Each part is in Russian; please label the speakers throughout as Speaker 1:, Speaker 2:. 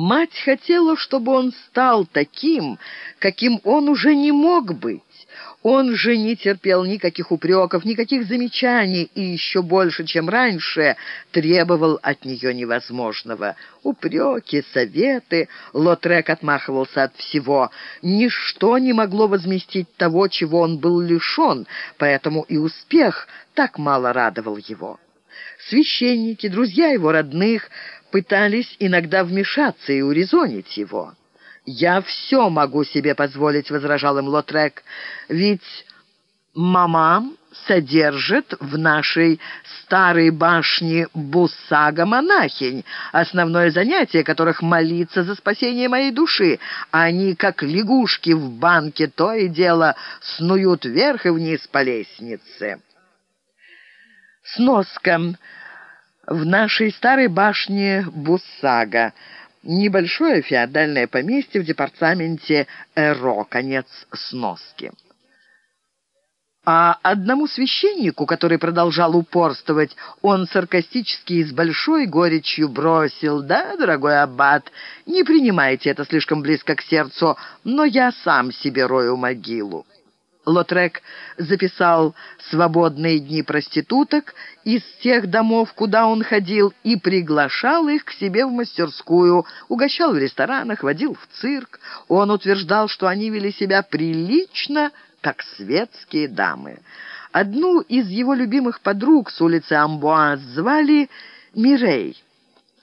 Speaker 1: Мать хотела, чтобы он стал таким, каким он уже не мог быть. Он же не терпел никаких упреков, никаких замечаний и еще больше, чем раньше, требовал от нее невозможного. Упреки, советы, Лотрек отмахивался от всего. Ничто не могло возместить того, чего он был лишен, поэтому и успех так мало радовал его. Священники, друзья его родных пытались иногда вмешаться и урезонить его. «Я все могу себе позволить», — возражал им Лотрек, «ведь мама содержит в нашей старой башне Бусага монахинь, основное занятие которых молиться за спасение моей души. Они, как лягушки в банке, то и дело снуют вверх и вниз по лестнице». Сноска. В нашей старой башне Бусага небольшое феодальное поместье в департаменте Эро, конец сноски. А одному священнику, который продолжал упорствовать, он саркастически и с большой горечью бросил, «Да, дорогой аббат, не принимайте это слишком близко к сердцу, но я сам себе рою могилу». Лотрек записал свободные дни проституток из тех домов, куда он ходил, и приглашал их к себе в мастерскую, угощал в ресторанах, водил в цирк. Он утверждал, что они вели себя прилично, как светские дамы. Одну из его любимых подруг с улицы Амбуаз звали Мирей.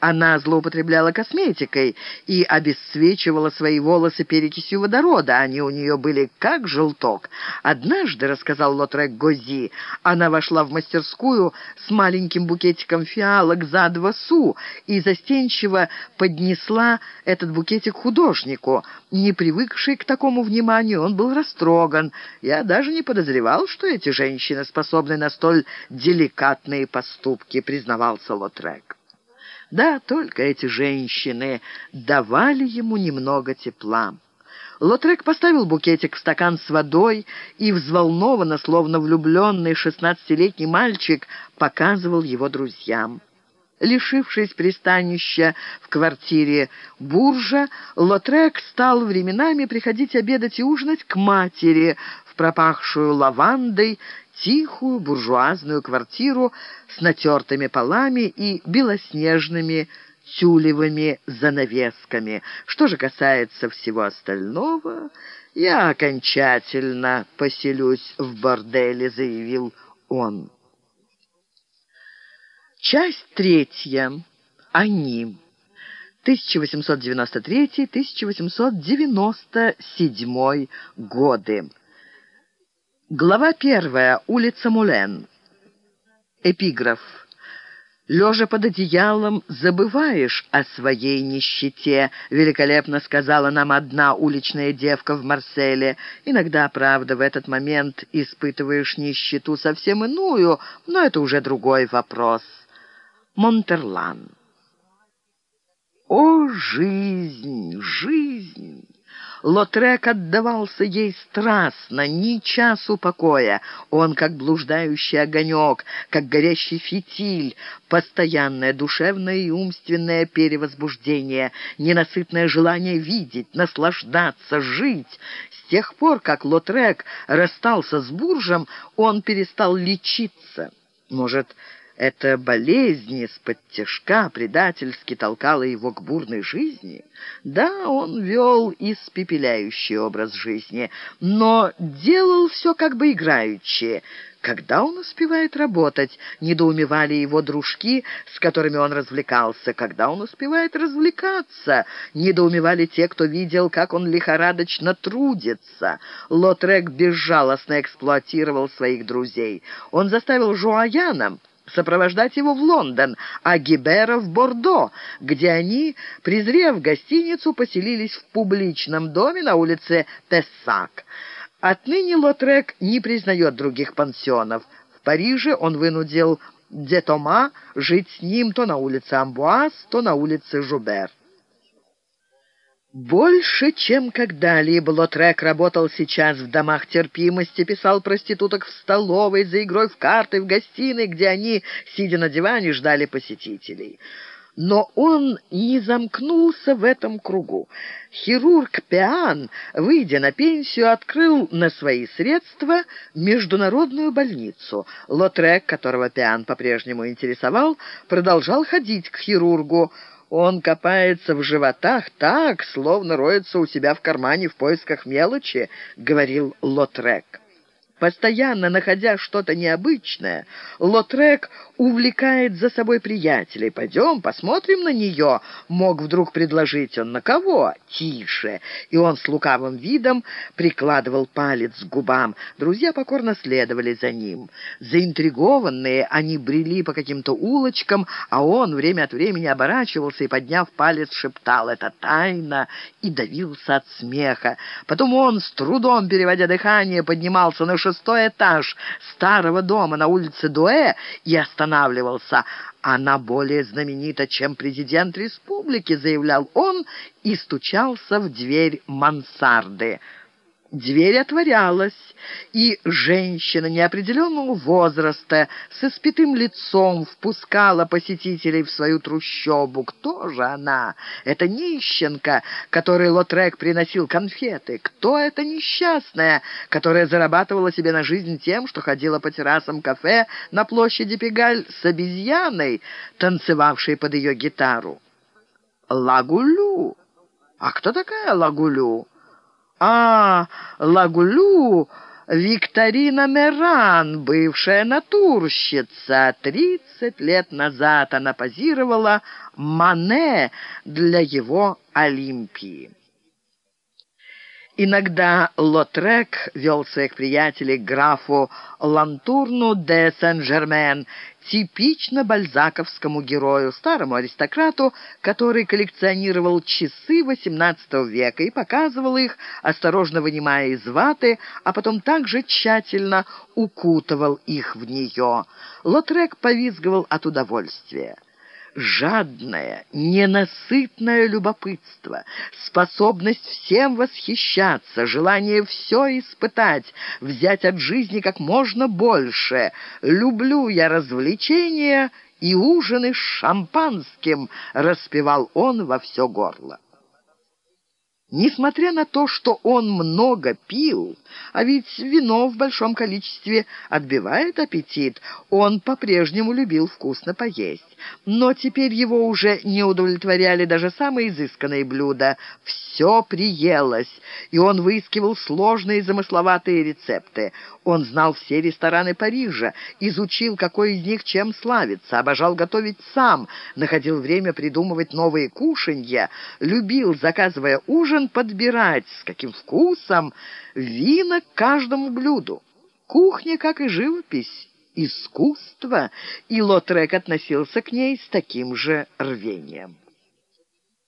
Speaker 1: Она злоупотребляла косметикой и обесцвечивала свои волосы перекисью водорода. Они у нее были как желток. Однажды, рассказал Лотрек Гози, она вошла в мастерскую с маленьким букетиком фиалок за два су и застенчиво поднесла этот букетик художнику. Не привыкший к такому вниманию, он был растроган. Я даже не подозревал, что эти женщины способны на столь деликатные поступки, признавался Лотрек. Да, только эти женщины давали ему немного тепла. Лотрек поставил букетик в стакан с водой и взволнованно, словно влюбленный шестнадцатилетний мальчик, показывал его друзьям. Лишившись пристанища в квартире Буржа, Лотрек стал временами приходить обедать и ужинать к матери пропахшую лавандой тихую буржуазную квартиру с натертыми полами и белоснежными тюлевыми занавесками. Что же касается всего остального, я окончательно поселюсь в борделе, заявил он. Часть третья. Они. 1893-1897 годы. Глава первая. Улица Мулен. Эпиграф. «Лежа под одеялом, забываешь о своей нищете», — великолепно сказала нам одна уличная девка в Марселе. Иногда, правда, в этот момент испытываешь нищету совсем иную, но это уже другой вопрос. Монтерлан. «О, жизнь, жизнь!» Лотрек отдавался ей страстно, ни часу покоя. Он, как блуждающий огонек, как горящий фитиль, постоянное душевное и умственное перевозбуждение, ненасытное желание видеть, наслаждаться, жить. С тех пор, как Лотрек расстался с Буржем, он перестал лечиться. Может, эта болезнь из-под тяжка предательски толкала его к бурной жизни. Да, он вел испепеляющий образ жизни, но делал все как бы играючи. Когда он успевает работать, недоумевали его дружки, с которыми он развлекался. Когда он успевает развлекаться, недоумевали те, кто видел, как он лихорадочно трудится. Лотрек безжалостно эксплуатировал своих друзей. Он заставил Жуаяна сопровождать его в Лондон, а Гибера в Бордо, где они, презрев гостиницу, поселились в публичном доме на улице Тессак. Отныне Лотрек не признает других пансионов. В Париже он вынудил Детома жить с ним то на улице Амбуаз, то на улице Жубер. Больше, чем когда-либо Лотрек работал сейчас в домах терпимости, писал проституток в столовой, за игрой в карты, в гостиной, где они, сидя на диване, ждали посетителей. Но он не замкнулся в этом кругу. Хирург Пиан, выйдя на пенсию, открыл на свои средства международную больницу. Лотрек, которого Пиан по-прежнему интересовал, продолжал ходить к хирургу. Он копается в животах так, словно роется у себя в кармане в поисках мелочи, — говорил Лотрек. Постоянно находя что-то необычное, Лотрек увлекает за собой приятелей. «Пойдем, посмотрим на нее», — мог вдруг предложить он. «На кого?» «Тише». И он с лукавым видом прикладывал палец к губам. Друзья покорно следовали за ним. Заинтригованные, они брели по каким-то улочкам, а он время от времени оборачивался и, подняв палец, шептал «это тайна» и давился от смеха. Потом он, с трудом переводя дыхание, поднимался на шестой этаж старого дома на улице Дуэ и останавливался. «Она более знаменита, чем президент республики», — заявлял он и стучался в дверь мансарды. Дверь отворялась, и женщина неопределенного возраста с испитым лицом впускала посетителей в свою трущобу. Кто же она? Это нищенка, которой Лотрек приносил конфеты. Кто эта несчастная, которая зарабатывала себе на жизнь тем, что ходила по террасам кафе на площади Пегаль с обезьяной, танцевавшей под ее гитару? Лагулю. А кто такая Лагулю? А, Лагулю, Викторина Меран, бывшая натурщица. Тридцать лет назад она позировала Мане для его Олимпии. Иногда Лотрек вел своих приятелей к графу Лантурну де Сен-Жермен, типично бальзаковскому герою, старому аристократу, который коллекционировал часы XVIII века и показывал их, осторожно вынимая из ваты, а потом также тщательно укутывал их в нее. Лотрек повизгивал от удовольствия жадное, ненасытное любопытство, способность всем восхищаться, желание все испытать, взять от жизни как можно больше. Люблю я развлечения и ужины с шампанским, распевал он во все горло. Несмотря на то, что он много пил, а ведь вино в большом количестве отбивает аппетит, он по-прежнему любил вкусно поесть. Но теперь его уже не удовлетворяли даже самые изысканные блюда. Все приелось, и он выискивал сложные замысловатые рецепты. Он знал все рестораны Парижа, изучил, какой из них чем славится, обожал готовить сам, находил время придумывать новые кушанья, любил, заказывая ужин, подбирать, с каким вкусом, вина к каждому блюду. Кухня, как и живопись, искусство, и Лотрек относился к ней с таким же рвением.